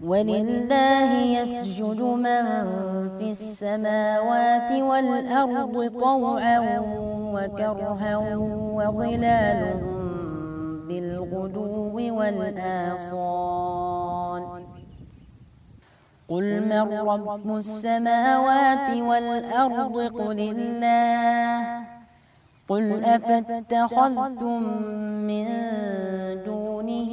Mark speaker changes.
Speaker 1: ولله يسجد من في السماوات والأرض طوعا وكرها وظلالهم بالغدو والآصال. قل من رب السماوات والأرض؟ قل الله. قل أفاتخذتم من دونه